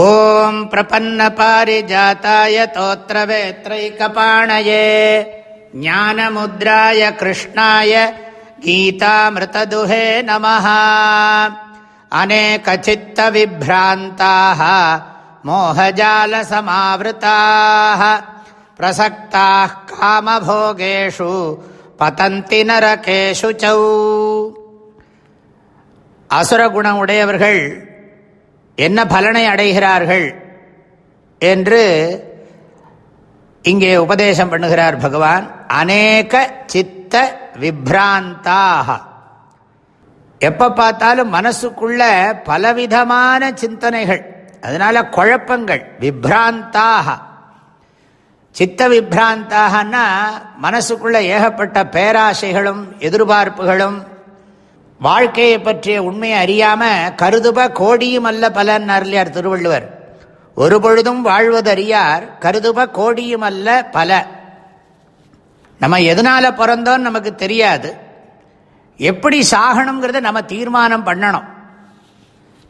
ॐ प्रपन्नपारिजाताय तोत्रवेत्रैकपाणये ज्ञानमुद्राय कृष्णाय गीतामृतदुहे नमः अनेकचित्तविभ्रान्ताः मोहजालसमावृताः प्रसक्ताः कामभोगेषु पतन्ति नरकेषु चौ असुरगुणमुडयवर्गल् என்ன பலனை அடைகிறார்கள் என்று இங்கே உபதேசம் பண்ணுகிறார் பகவான். அநேக சித்த விப்ராந்தாக. எப்போ பார்த்தாலும் மனசுக்குள்ள பலவிதமான சிந்தனைகள் அதனால குழப்பங்கள். விப்ராந்தாக. சித்த விப்ராந்தாகனா மனசுக்குள்ள ஏகப்பட்ட பேராசைகளும் எதிர்பார்ப்புகளும் வாழ்க்கையை பற்றிய உண்மையை அறியாம கருதுப கோடியும் அல்ல பலன் அருளியார் திருவள்ளுவர்? ஒரு பொழுதும் வாழ்வதறியார் கருதுப கோடியும் அல்ல பல. நம்ம எதனால பிறந்தோன்னு நமக்கு தெரியாது. எப்படி சாகணுங்கிறத நம்ம தீர்மானம் பண்ணணும்.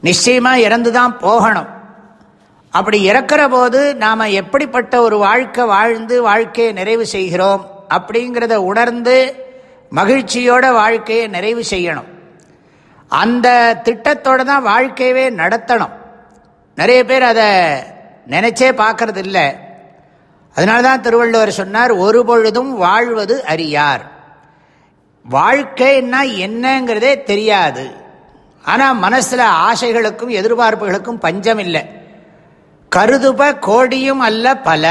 நிச்சயமா இறந்துதான் போகணும். அப்படி இறக்கிற போது நாம் எப்படிப்பட்ட ஒரு வாழ்க்கை வாழ்ந்து வாழ்க்கையை நிறைவு செய்கிறோம் அப்படிங்கிறத உணர்ந்து மகிழ்ச்சியோட வாழ்க்கையை நிறைவு செய்யணும். அந்த திட்டத்தோடு தான் வாழ்க்கையவே நடத்தணும். நிறைய பேர் அதை நினைச்சே பார்க்கறது இல்லை அதனால தான் திருவள்ளுவர் சொன்னார் ஒரு பொழுதும் வாழ்வது அறியார். வாழ்க்கைன்னா என்னங்கிறதே தெரியாது. ஆனால் மனசில் ஆசைகளுக்கும் எதிர்பார்ப்புகளுக்கும் பஞ்சம் இல்லை கருதுப கோடியும் அல்ல பல.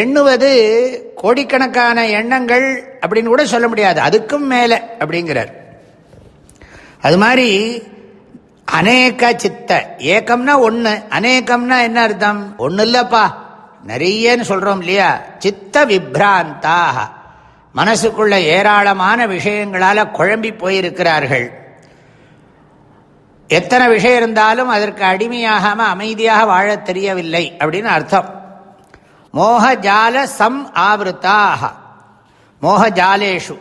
எண்ணுவது கோடிக்கணக்கான எண்ணங்கள் அப்படின்னு கூட சொல்ல முடியாது. அதுக்கும் மேலே அப்படிங்கிறார். அது மாதிரி அநேக சித்த. ஏக்கம்னா ஒன்று அநேகம்னா என்ன அர்த்தம்? ஒன்று இல்லைப்பா. நிறையன்னு சொல்கிறோம் இல்லையா? சித்த விப்ராந்தாக. மனசுக்குள்ள ஏராளமான விஷயங்களால் குழம்பி போயிருக்கிறார்கள். எத்தனை விஷயம் இருந்தாலும் அதற்கு அடிமையாகாமல் அமைதியாக வாழ தெரியவில்லை அப்படின்னு அர்த்தம். மோகஜால சம் ஆவருத்தாக. மோகஜாலேஷு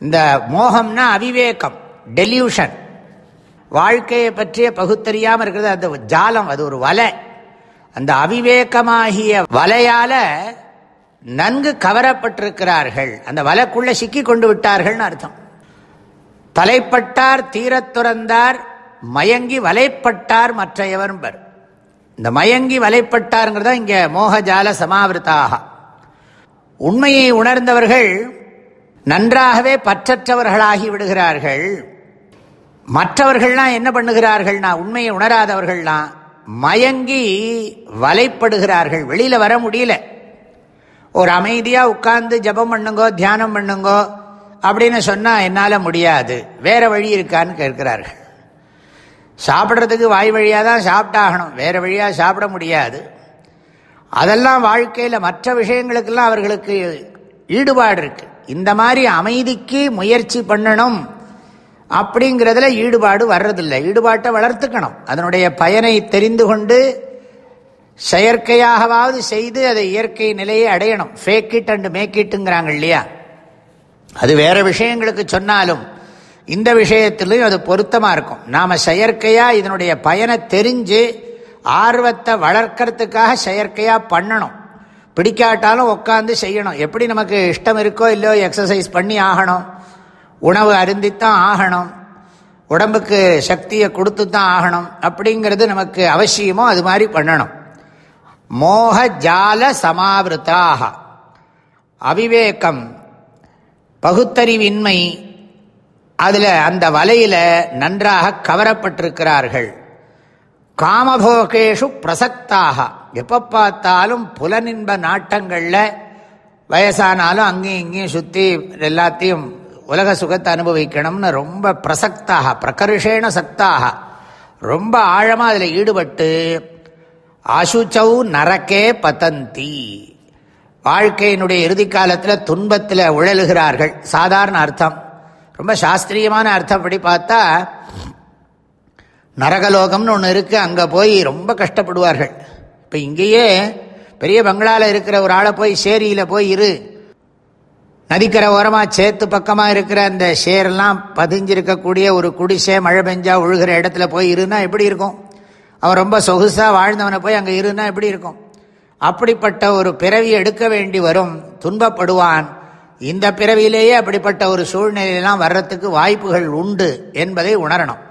இந்த மோகம்னா அவிவேகம். டெல்யூஷன் வாழ்க்கையை பற்றிய பகுத்தறியாமல் இருக்கிறது. அந்த ஜாலம் அது ஒரு வலை. அந்த அவிவேகமாகிய வலையால நன்கு கவரப்பட்டிருக்கிறார்கள். அந்த வலைக்குள்ள சிக்கி கொண்டு விட்டார்கள்னு அர்த்தம். தலைப்பட்டார் தீரத் துறந்தார் மயங்கி வலைப்பட்டார் மற்றையவர் பர் இந்த மயங்கி வலைப்பட்டாருங்கிறத இங்கே மோகஜால சமாவிருத்தாக. உண்மையை உணர்ந்தவர்கள் நன்றாகவே பற்றற்றவர்களாகி விடுகிறார்கள். மற்றவர்கள்லாம் என்ன பண்ணுகிறார்கள்னா உண்மையை உணராதவர்கள்லாம் மயங்கி வலைப்படுகிறார்கள். வெளியில் வர முடியல. ஒரு அமைதியாக உட்கார்ந்து ஜபம் பண்ணுங்கோ தியானம் பண்ணுங்கோ அப்படின்னு சொன்னால் என்னால் முடியாது. வேறு வழி இருக்கான்னு கேட்கிறார்கள். சாப்பிட்றதுக்கு வாய் வழியாக தான் சாப்பிட்டாகணும். வேறு வழியாக சாப்பிட முடியாது. அதெல்லாம் வாழ்க்கையில் மற்ற விஷயங்களுக்கெல்லாம் அவர்களுக்கு ஈடுபாடு இருக்குது இந்த மாதிரி அமைதிக்கு முயற்சி பண்ணணும். அப்படிங்கிறதுல ஈடுபாடு வர்றதில்லை. ஈடுபாட்டை வளர்த்துக்கணும். அதனுடைய பயனை தெரிந்து கொண்டு செயற்கையாகவாவது செய்து அதை இயற்கை நிலையை அடையணும். ஃபேக் இட் அண்டு மேக் இட்டுங்கிறாங்க இல்லையா? அது வேற விஷயங்களுக்கு சொன்னாலும் இந்த விஷயத்திலையும் அது பொருத்தமாக இருக்கும். நாம் செயற்கையாக இதனுடைய பயனை தெரிஞ்சு ஆர்வத்தை வளர்க்கறதுக்காக செயற்கையாக பண்ணணும். பிடிக்காட்டாலும் உட்காந்து செய்யணும். எப்படி நமக்கு இஷ்டம் இருக்கோ இல்லையோ எக்ஸசைஸ் பண்ணி ஆகணும். உணவு அருந்தித்தான் ஆகணும். உடம்புக்கு சக்தியை கொடுத்து தான் ஆகணும். அப்படிங்கிறது நமக்கு அவசியமோ அது மாதிரி பண்ணணும். மோக ஜால சமாவிருத்தாக. அவிவேகம் பகுத்தறிவின்மை அதில் அந்த வலையில் நன்றாக கவரப்பட்டிருக்கிறார்கள். காமபோகேஷு பிரசக்தாக. எப்போ பார்த்தாலும் புலனின்ப நாட்டங்களில் வயசானாலும் அங்கேயும் இங்கேயும் சுற்றி எல்லாத்தையும் உலக சுகத்தை அனுபவிக்கணும்னு ரொம்ப பிரசக்தாக பிரகர்ஷேன சக்தாக ரொம்ப ஆழமாக அதில் ஈடுபட்டு அசுச்சௌ நரக்கே பதந்தி. வாழ்க்கையினுடைய இறுதி காலத்தில் துன்பத்தில் உழலுகிறார்கள். சாதாரண அர்த்தம். ரொம்ப சாஸ்திரியமான அர்த்தம். அப்படி பார்த்தா நரகலோகம்னு ஒன்று இருக்குது அங்கே போய் ரொம்ப கஷ்டப்படுவார்கள். இப்போ இங்கேயே பெரிய பங்களாவில் இருக்கிற ஒரு ஆளை போய் சேரியில் போய் இரு. நதிக்கரை ஓரமாக சேத்து பக்கமாக இருக்கிற அந்த ஷேர்லாம் பதிஞ்சிருக்கக்கூடிய ஒரு குடிசை மழை பெஞ்சா ஒழுகிற இடத்துல போய் இருந்தால் எப்படி இருக்கும்? அவன் ரொம்ப சொகுசாக வாழ்ந்தவனை போய் அங்கே இருந்தால் எப்படி இருக்கும்? அப்படிப்பட்ட ஒரு பிறவி எடுக்க வேண்டி வரும் துன்பப்படுவான். இந்த பிறவியிலேயே அப்படிப்பட்ட ஒரு சூழ்நிலையெல்லாம் வர்றதுக்கு வாய்ப்புகள் உண்டு என்பதை உணரணும்.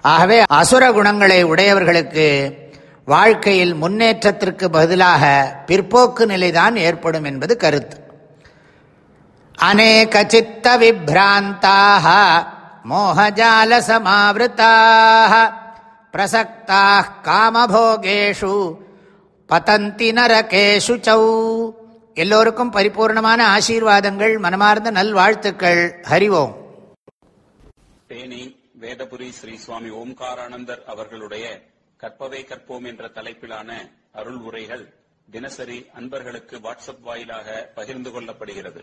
ஆகவே அசுர குணங்களை உடையவர்களுக்கு வாழ்க்கையில் முன்னேற்றத்திற்கு பதிலாக பிற்போக்கு நிலைதான் ஏற்படும் என்பது கருத்து. அநேக சித்த விப்ராந்தாக மோகஜால சமாவிருத்தாக பிரசக்தா காமபோகேஷு பதந்தி நரகேஷு சௌ எல்லோருக்கும் பரிபூர்ணமான ஆசீர்வாதங்கள் மனமார்ந்த நல்வாழ்த்துக்கள். ஹரிவோம் தேனி வேதபுரி ஸ்ரீ சுவாமி ஓம்காரானந்தர் அவர்களுடைய கற்பவை கற்போம் என்ற தலைப்பிலான அருள் உரைகள் தினசரி அன்பர்களுக்கு வாட்ஸ்அப் வாயிலாக பகிர்ந்து கொள்ளப்படுகிறது.